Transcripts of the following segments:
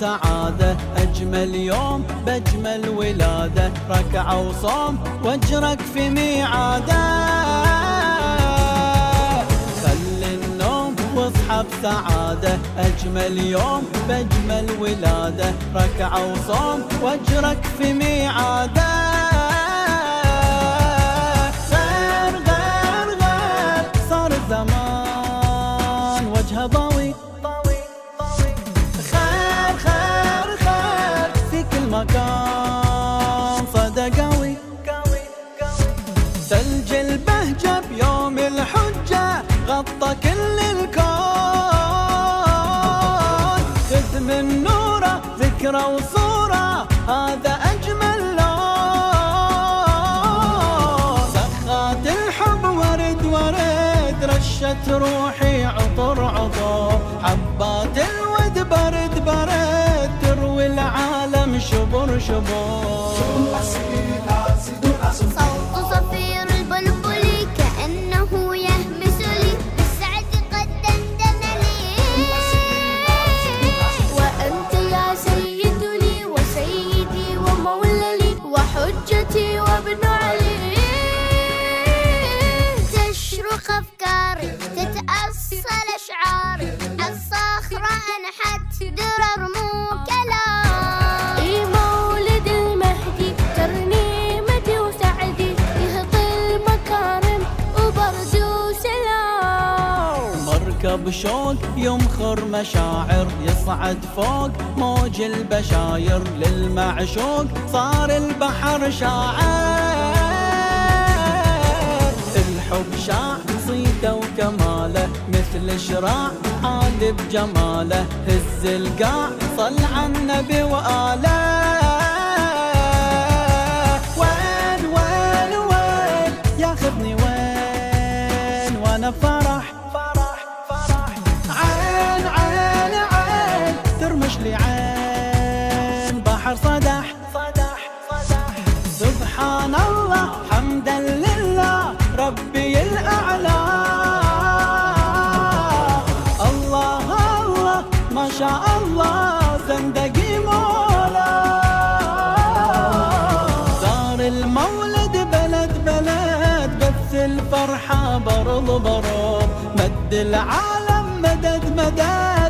سعادة أجمل يوم بأجمل ولادة. ركعة وصوم واجرك في ميعاده. خلي النوم واصحى بسعادة أجمل يوم بأجمل ولادة. ركعة وصوم واجرك في ميعاده. غير غير صار الزمان وجهه ضوي. وصورة هذا أجمل لون. سخات الحب ورد ورد رشت روحي عطر عطر. حبات الود برد برد تروي العالم شبر شبر. T, you up and مركب شوق يمخر مشاعر يصعد فوق. موج البشاير للمعشوق صار البحر شاعر. الحب شاع صيته وكماله مثل شراع عاد بجماله هز القاع صل على النبي وآله. صدح صدح سبحان الله حمدا لله ربي الأعلى. الله الله ما شاء الله زندقي مولا. صار المولد بلد بلد بث الفرحة برض برض مد العالم مدد مدد.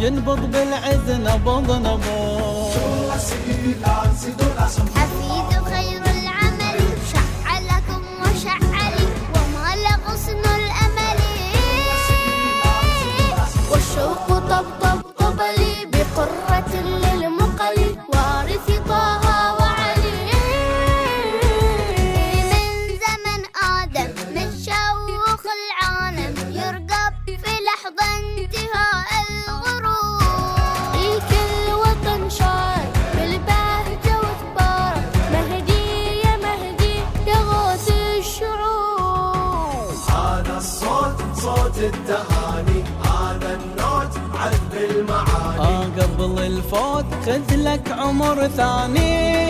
ينبض بالعز نبض نبض حفيد خير العمل شعلكم وشعلي الأمل. التهاني. هذا النوت عذب المعاني. آه قبل الفوت خذ لك عمر ثاني.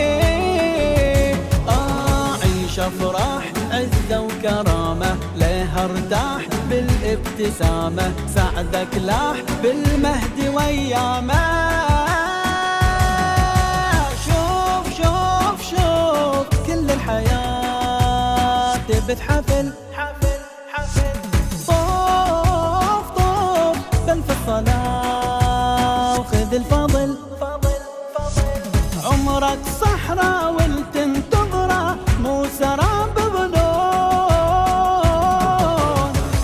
آه عيش أفراح عزة وكرامة. ليه أرتاح بالابتسامة؟ سعدك لاح بالمهد ويامة. شوف شوف شوف كل الحياة تبت حفل وخذ الفضل. فضل فضل عمرك صحراء والتنتظره مو سراب بنون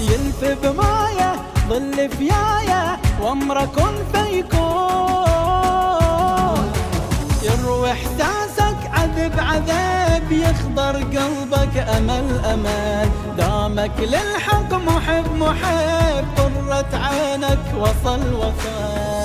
يلف بمايه ظل فيايه وامره كن فيكون. يروي احساسك عذب عذاب يخضر قلبك أمل امل دامك للحق محب محب قرة عينك وصل وصل